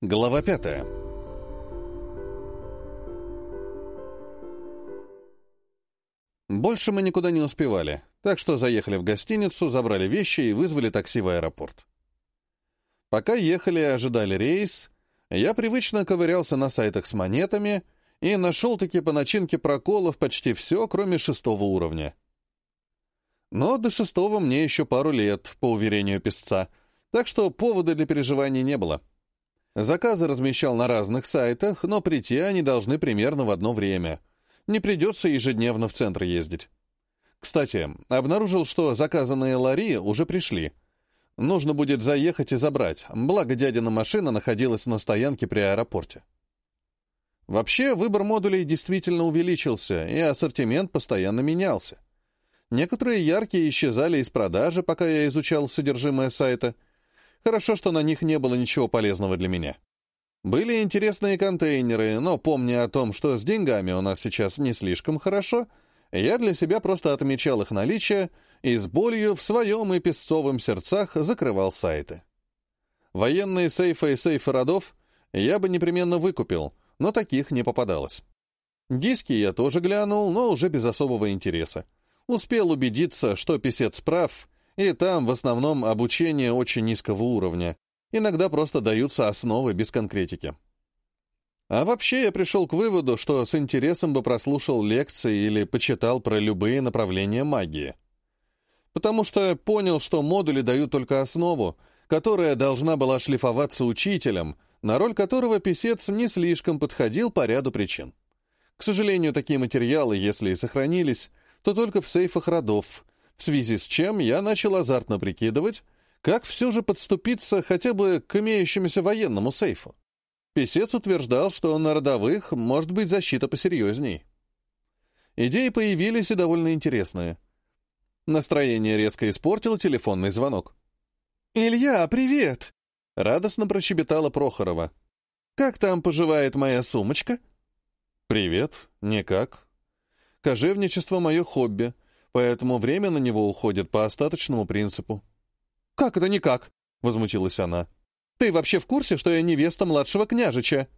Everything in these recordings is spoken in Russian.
Глава пятая. Больше мы никуда не успевали, так что заехали в гостиницу, забрали вещи и вызвали такси в аэропорт. Пока ехали и ожидали рейс, я привычно ковырялся на сайтах с монетами и нашел-таки по начинке проколов почти все, кроме шестого уровня. Но до шестого мне еще пару лет, по уверению писца, так что повода для переживаний не было. Заказы размещал на разных сайтах, но прийти они должны примерно в одно время. Не придется ежедневно в центр ездить. Кстати, обнаружил, что заказанные лари уже пришли. Нужно будет заехать и забрать, благо дядина машина находилась на стоянке при аэропорте. Вообще, выбор модулей действительно увеличился, и ассортимент постоянно менялся. Некоторые яркие исчезали из продажи, пока я изучал содержимое сайта — Хорошо, что на них не было ничего полезного для меня. Были интересные контейнеры, но помня о том, что с деньгами у нас сейчас не слишком хорошо, я для себя просто отмечал их наличие и с болью в своем и песцовым сердцах закрывал сайты. Военные сейфы и сейфы родов я бы непременно выкупил, но таких не попадалось. Диски я тоже глянул, но уже без особого интереса. Успел убедиться, что писец прав, и там в основном обучение очень низкого уровня. Иногда просто даются основы без конкретики. А вообще я пришел к выводу, что с интересом бы прослушал лекции или почитал про любые направления магии. Потому что понял, что модули дают только основу, которая должна была шлифоваться учителем, на роль которого писец не слишком подходил по ряду причин. К сожалению, такие материалы, если и сохранились, то только в сейфах родов, в связи с чем я начал азартно прикидывать, как все же подступиться хотя бы к имеющемуся военному сейфу. Песец утверждал, что на родовых может быть защита посерьезней. Идеи появились и довольно интересные. Настроение резко испортил телефонный звонок. «Илья, привет!» — радостно прощебетала Прохорова. «Как там поживает моя сумочка?» «Привет. Никак. Кожевничество — мое хобби поэтому время на него уходит по остаточному принципу. «Как это никак?» — возмутилась она. «Ты вообще в курсе, что я невеста младшего княжича?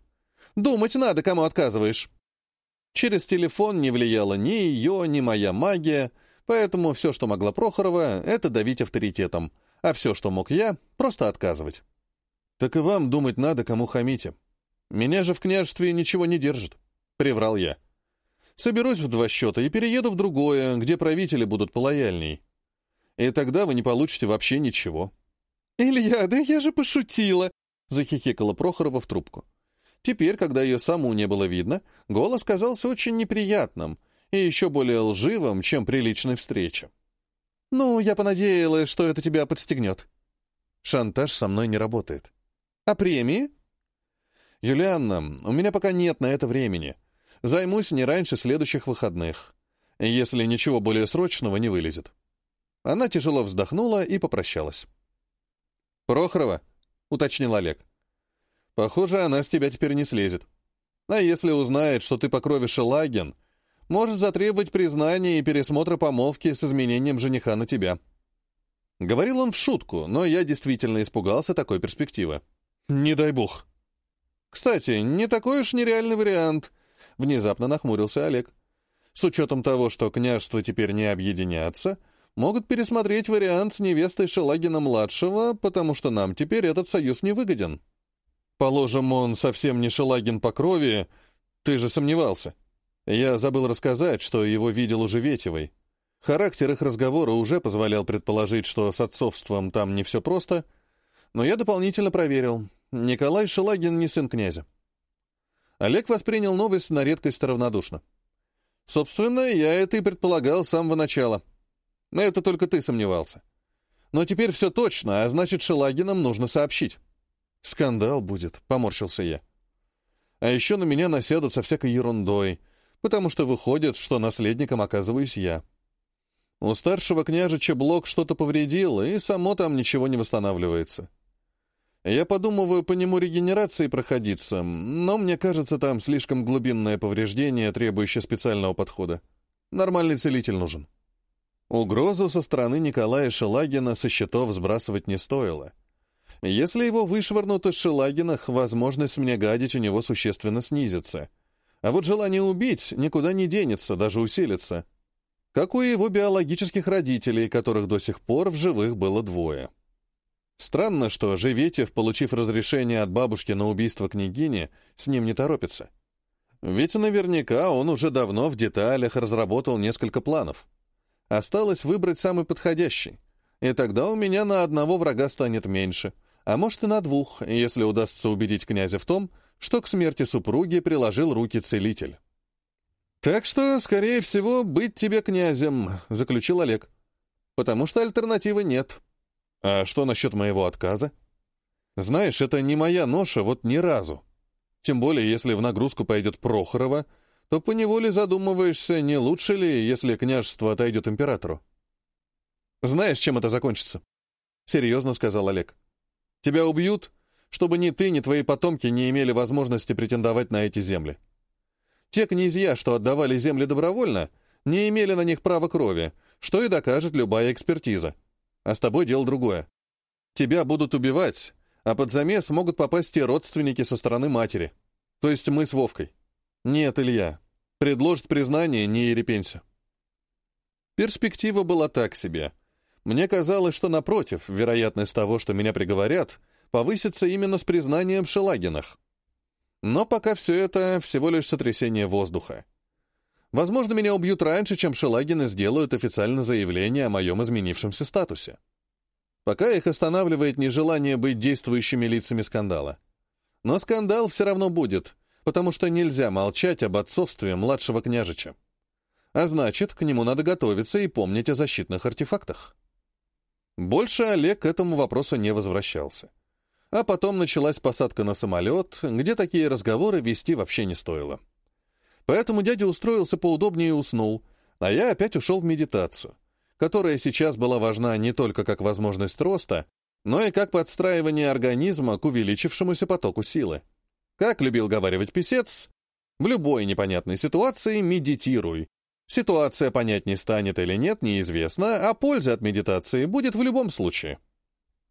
Думать надо, кому отказываешь». Через телефон не влияла ни ее, ни моя магия, поэтому все, что могла Прохорова, это давить авторитетом, а все, что мог я, просто отказывать. «Так и вам думать надо, кому хамите. Меня же в княжестве ничего не держит», — приврал я. Соберусь в два счета и перееду в другое, где правители будут полояльней. И тогда вы не получите вообще ничего». «Илья, да я же пошутила!» — захихикала Прохорова в трубку. Теперь, когда ее саму не было видно, голос казался очень неприятным и еще более лживым, чем при личной встрече. «Ну, я понадеялась, что это тебя подстегнет». Шантаж со мной не работает. «А премии?» «Юлианна, у меня пока нет на это времени. Займусь не раньше следующих выходных, если ничего более срочного не вылезет. Она тяжело вздохнула и попрощалась. «Прохорова», — уточнил Олег. «Похоже, она с тебя теперь не слезет. А если узнает, что ты по крови может затребовать признания и пересмотра помолвки с изменением жениха на тебя». Говорил он в шутку, но я действительно испугался такой перспективы. «Не дай бог». «Кстати, не такой уж нереальный вариант», Внезапно нахмурился Олег. С учетом того, что княжества теперь не объединятся, могут пересмотреть вариант с невестой Шелагина-младшего, потому что нам теперь этот союз не выгоден. Положим, он совсем не Шелагин по крови, ты же сомневался. Я забыл рассказать, что его видел уже Ветевой. Характер их разговора уже позволял предположить, что с отцовством там не все просто, но я дополнительно проверил. Николай Шелагин не сын князя. Олег воспринял новость на редкость равнодушно. Собственно, я это и предполагал с самого начала. Это только ты сомневался. Но теперь все точно, а значит, Шелагинам нужно сообщить. Скандал будет, поморщился я. А еще на меня насядут со всякой ерундой, потому что выходит, что наследником оказываюсь я. У старшего княжича блок что-то повредил, и само там ничего не восстанавливается. Я подумываю по нему регенерации проходиться, но мне кажется, там слишком глубинное повреждение, требующее специального подхода. Нормальный целитель нужен. Угрозу со стороны Николая Шелагина со счетов сбрасывать не стоило. Если его вышвырнут из Шелагинах, возможность мне гадить у него существенно снизится. А вот желание убить никуда не денется, даже усилится. Как у его биологических родителей, которых до сих пор в живых было двое. Странно, что Живетев, получив разрешение от бабушки на убийство княгини, с ним не торопится. Ведь наверняка он уже давно в деталях разработал несколько планов. Осталось выбрать самый подходящий, и тогда у меня на одного врага станет меньше, а может и на двух, если удастся убедить князя в том, что к смерти супруги приложил руки целитель. «Так что, скорее всего, быть тебе князем», — заключил Олег. «Потому что альтернативы нет». «А что насчет моего отказа?» «Знаешь, это не моя ноша вот ни разу. Тем более, если в нагрузку пойдет Прохорова, то поневоле задумываешься, не лучше ли, если княжество отойдет императору». «Знаешь, чем это закончится?» — серьезно сказал Олег. «Тебя убьют, чтобы ни ты, ни твои потомки не имели возможности претендовать на эти земли. Те князья, что отдавали земли добровольно, не имели на них права крови, что и докажет любая экспертиза. А с тобой дело другое. Тебя будут убивать, а под замес могут попасть те родственники со стороны матери. То есть мы с Вовкой. Нет, Илья. Предложит признание, не ерепенься. Перспектива была так себе. Мне казалось, что, напротив, вероятность того, что меня приговорят, повысится именно с признанием Шелагинах. Но пока все это всего лишь сотрясение воздуха. Возможно, меня убьют раньше, чем Шелагины сделают официальное заявление о моем изменившемся статусе. Пока их останавливает нежелание быть действующими лицами скандала. Но скандал все равно будет, потому что нельзя молчать об отцовстве младшего княжича. А значит, к нему надо готовиться и помнить о защитных артефактах. Больше Олег к этому вопросу не возвращался. А потом началась посадка на самолет, где такие разговоры вести вообще не стоило. Поэтому дядя устроился поудобнее и уснул, а я опять ушел в медитацию, которая сейчас была важна не только как возможность роста, но и как подстраивание организма к увеличившемуся потоку силы. Как любил говаривать писец, в любой непонятной ситуации медитируй. Ситуация понять не станет или нет, неизвестно, а польза от медитации будет в любом случае.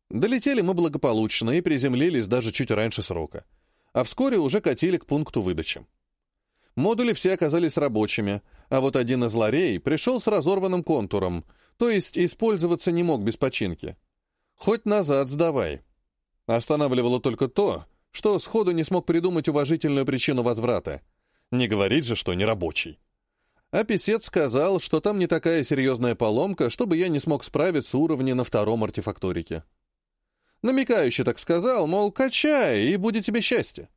Долетели мы благополучно и приземлились даже чуть раньше срока. А вскоре уже катили к пункту выдачи. Модули все оказались рабочими, а вот один из ларей пришел с разорванным контуром, то есть использоваться не мог без починки. Хоть назад сдавай. Останавливало только то, что сходу не смог придумать уважительную причину возврата. Не говорить же, что не рабочий. А писец сказал, что там не такая серьезная поломка, чтобы я не смог справиться уровня на втором артефакторике. Намекающе так сказал, мол, качай, и будет тебе счастье.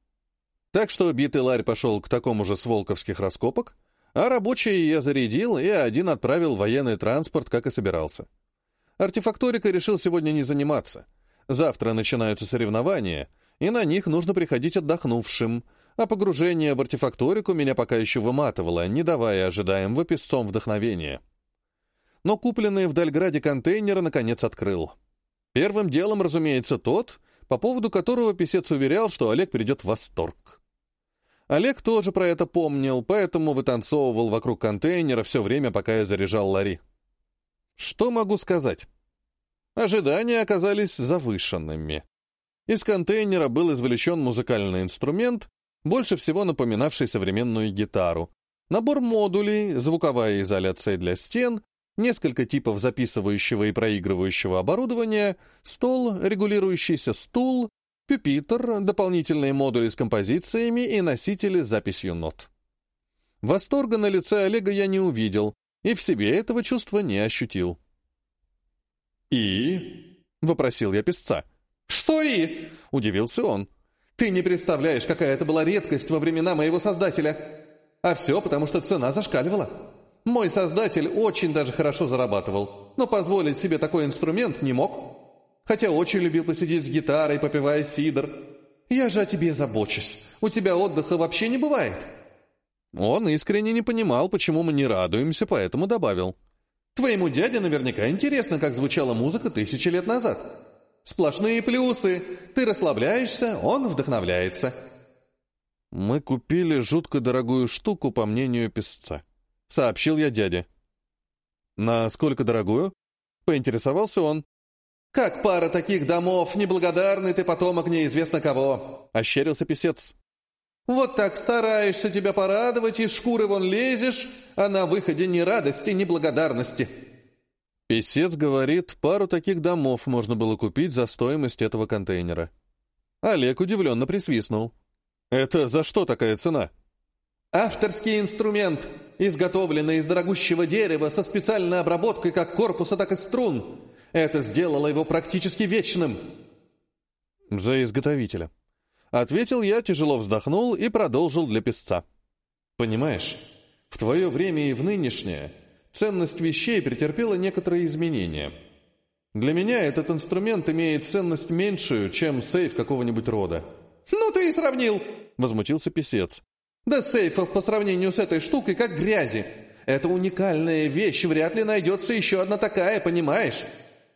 Так что битый ларь пошел к такому же с волковских раскопок, а рабочие я зарядил и один отправил военный транспорт, как и собирался. Артефакторика решил сегодня не заниматься. Завтра начинаются соревнования, и на них нужно приходить отдохнувшим, а погружение в артефакторику меня пока еще выматывало, не давая ожидаемого песцом вдохновения. Но купленные в Дальграде контейнеры наконец открыл. Первым делом, разумеется, тот, по поводу которого писец уверял, что Олег придет в восторг. Олег тоже про это помнил, поэтому вытанцовывал вокруг контейнера все время, пока я заряжал Лари. Что могу сказать? Ожидания оказались завышенными. Из контейнера был извлечен музыкальный инструмент, больше всего напоминавший современную гитару, набор модулей, звуковая изоляция для стен, несколько типов записывающего и проигрывающего оборудования, стол, регулирующийся стул, пюпитр, дополнительные модули с композициями и носители с записью нот. Восторга на лице Олега я не увидел и в себе этого чувства не ощутил. «И?» — вопросил я песца. «Что «и?» — удивился он. «Ты не представляешь, какая это была редкость во времена моего создателя. А все потому, что цена зашкаливала. Мой создатель очень даже хорошо зарабатывал, но позволить себе такой инструмент не мог. Хотя очень любил посидеть с гитарой, попивая сидр. Я же о тебе забочусь. У тебя отдыха вообще не бывает. Он искренне не понимал, почему мы не радуемся, поэтому добавил. Твоему дяде наверняка интересно, как звучала музыка тысячи лет назад. Сплошные плюсы. Ты расслабляешься, он вдохновляется. Мы купили жутко дорогую штуку, по мнению песца сообщил я дяде. «Насколько дорогую?» — поинтересовался он. «Как пара таких домов, неблагодарный ты потомок неизвестно кого!» — ощерился писец. «Вот так стараешься тебя порадовать, из шкуры вон лезешь, а на выходе ни радости, ни благодарности!» Песец говорит, пару таких домов можно было купить за стоимость этого контейнера. Олег удивленно присвистнул. «Это за что такая цена?» «Авторский инструмент, изготовленный из дорогущего дерева со специальной обработкой как корпуса, так и струн. Это сделало его практически вечным». «За изготовителя». Ответил я, тяжело вздохнул и продолжил для песца. «Понимаешь, в твое время и в нынешнее ценность вещей претерпела некоторые изменения. Для меня этот инструмент имеет ценность меньшую, чем сейф какого-нибудь рода». «Ну ты и сравнил!» — возмутился писец. «Да сейфов по сравнению с этой штукой как грязи. Это уникальная вещь, вряд ли найдется еще одна такая, понимаешь?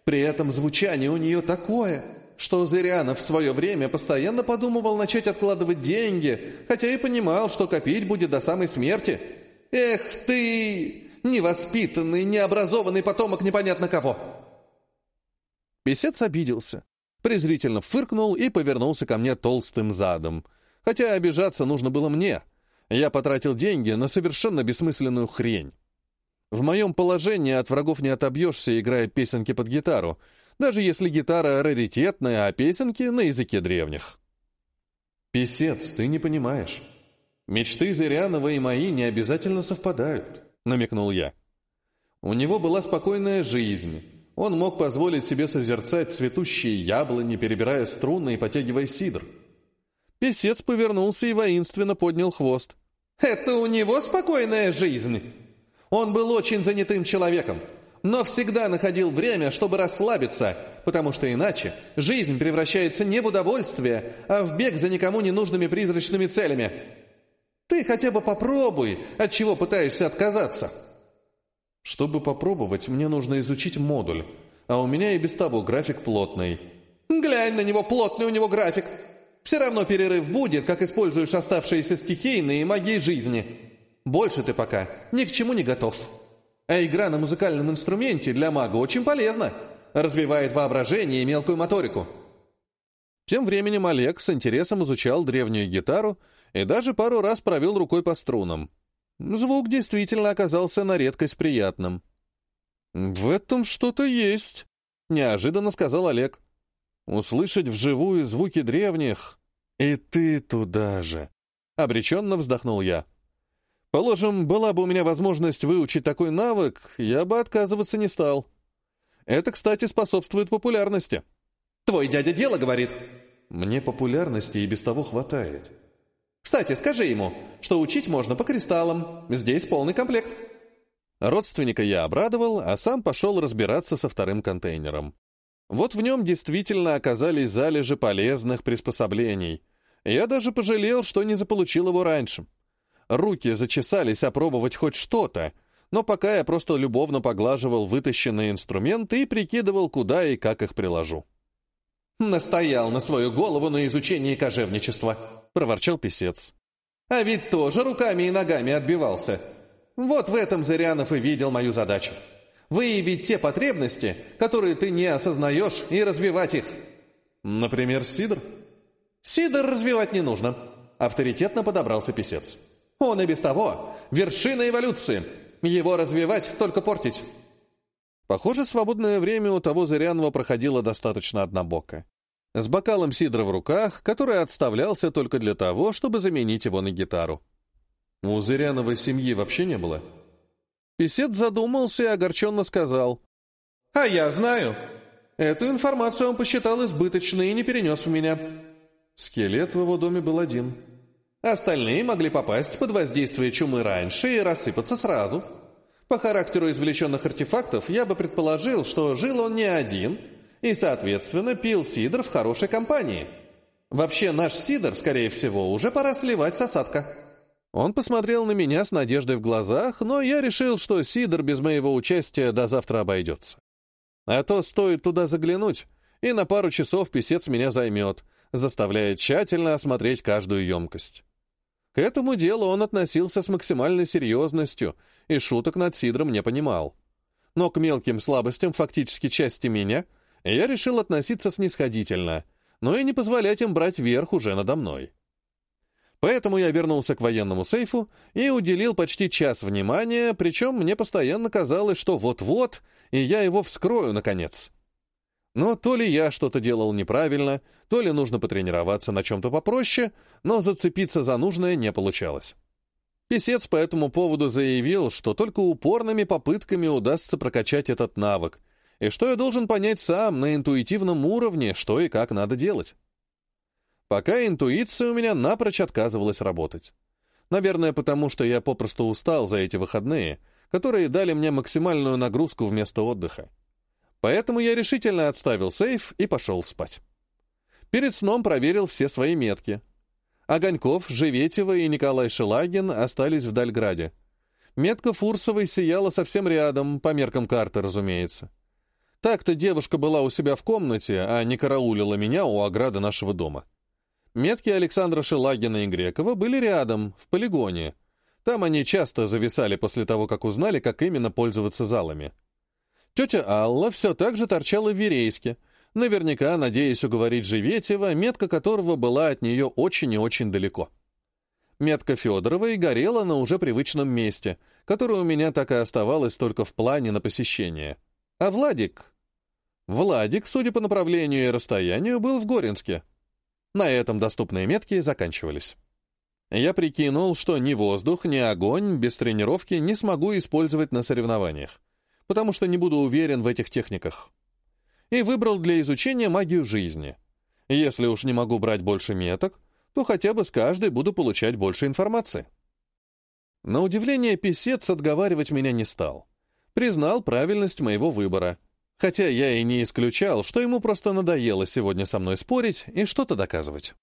При этом звучание у нее такое, что Зырянов в свое время постоянно подумывал начать откладывать деньги, хотя и понимал, что копить будет до самой смерти. Эх ты, невоспитанный, необразованный потомок непонятно кого!» Песец обиделся, презрительно фыркнул и повернулся ко мне толстым задом. Хотя обижаться нужно было мне. Я потратил деньги на совершенно бессмысленную хрень. В моем положении от врагов не отобьешься, играя песенки под гитару, даже если гитара раритетная, а песенки на языке древних. «Песец, ты не понимаешь. Мечты Зырянова и мои не обязательно совпадают», — намекнул я. У него была спокойная жизнь. Он мог позволить себе созерцать цветущие яблони, перебирая струны и потягивая сидр. Песец повернулся и воинственно поднял хвост. «Это у него спокойная жизнь?» Он был очень занятым человеком, но всегда находил время, чтобы расслабиться, потому что иначе жизнь превращается не в удовольствие, а в бег за никому не нужными призрачными целями. Ты хотя бы попробуй, от чего пытаешься отказаться. Чтобы попробовать, мне нужно изучить модуль, а у меня и без того график плотный. Глянь на него, плотный у него график. Все равно перерыв будет, как используешь оставшиеся стихийные магии жизни. Больше ты пока ни к чему не готов. А игра на музыкальном инструменте для мага очень полезна. Развивает воображение и мелкую моторику. Тем временем Олег с интересом изучал древнюю гитару и даже пару раз провел рукой по струнам. Звук действительно оказался на редкость приятным. «В этом что-то есть», — неожиданно сказал Олег. «Услышать вживую звуки древних, и ты туда же», — обреченно вздохнул я. Положим, была бы у меня возможность выучить такой навык, я бы отказываться не стал. Это, кстати, способствует популярности. Твой дядя дело говорит. Мне популярности и без того хватает. Кстати, скажи ему, что учить можно по кристаллам. Здесь полный комплект. Родственника я обрадовал, а сам пошел разбираться со вторым контейнером. Вот в нем действительно оказались залежи полезных приспособлений. Я даже пожалел, что не заполучил его раньше. Руки зачесались опробовать хоть что-то, но пока я просто любовно поглаживал вытащенные инструменты и прикидывал, куда и как их приложу. «Настоял на свою голову на изучении кожевничества», — проворчал писец. «А ведь тоже руками и ногами отбивался. Вот в этом Зырянов и видел мою задачу. Выявить те потребности, которые ты не осознаешь, и развивать их». «Например, сидр?» «Сидр развивать не нужно», — авторитетно подобрался писец. Он и без того вершина эволюции. Его развивать, только портить. Похоже, свободное время у того Зырянова проходило достаточно однобоко. С бокалом сидра в руках, который отставлялся только для того, чтобы заменить его на гитару. У Зыряновой семьи вообще не было. Песет задумался и огорченно сказал. «А я знаю. Эту информацию он посчитал избыточной и не перенес в меня. Скелет в его доме был один». Остальные могли попасть под воздействие чумы раньше и рассыпаться сразу. По характеру извлеченных артефактов я бы предположил, что жил он не один и, соответственно, пил сидр в хорошей компании. Вообще, наш сидр, скорее всего, уже пора сливать с осадка. Он посмотрел на меня с надеждой в глазах, но я решил, что сидр без моего участия до завтра обойдется. А то стоит туда заглянуть, и на пару часов писец меня займет, заставляя тщательно осмотреть каждую емкость. К этому делу он относился с максимальной серьезностью и шуток над Сидром не понимал. Но к мелким слабостям фактически части меня я решил относиться снисходительно, но и не позволять им брать верх уже надо мной. Поэтому я вернулся к военному сейфу и уделил почти час внимания, причем мне постоянно казалось, что вот-вот, и я его вскрою, наконец. Но то ли я что-то делал неправильно, то ли нужно потренироваться на чем-то попроще, но зацепиться за нужное не получалось. Песец по этому поводу заявил, что только упорными попытками удастся прокачать этот навык, и что я должен понять сам на интуитивном уровне, что и как надо делать. Пока интуиция у меня напрочь отказывалась работать. Наверное, потому что я попросту устал за эти выходные, которые дали мне максимальную нагрузку вместо отдыха. Поэтому я решительно отставил сейф и пошел спать. Перед сном проверил все свои метки. Огоньков, Живетева и Николай Шелагин остались в Дальграде. Метка Фурсовой сияла совсем рядом, по меркам карты, разумеется. Так-то девушка была у себя в комнате, а не караулила меня у ограды нашего дома. Метки Александра Шелагина и Грекова были рядом, в полигоне. Там они часто зависали после того, как узнали, как именно пользоваться залами. Тетя Алла все так же торчала в Верейске, наверняка надеясь уговорить Живетева, метка которого была от нее очень и очень далеко. Метка Федоровой горела на уже привычном месте, которое у меня так и оставалось только в плане на посещение. А Владик... Владик, судя по направлению и расстоянию, был в Горинске. На этом доступные метки заканчивались. Я прикинул, что ни воздух, ни огонь без тренировки не смогу использовать на соревнованиях, потому что не буду уверен в этих техниках. И выбрал для изучения магию жизни. Если уж не могу брать больше меток, то хотя бы с каждой буду получать больше информации. На удивление, писец отговаривать меня не стал. Признал правильность моего выбора — Хотя я и не исключал, что ему просто надоело сегодня со мной спорить и что-то доказывать.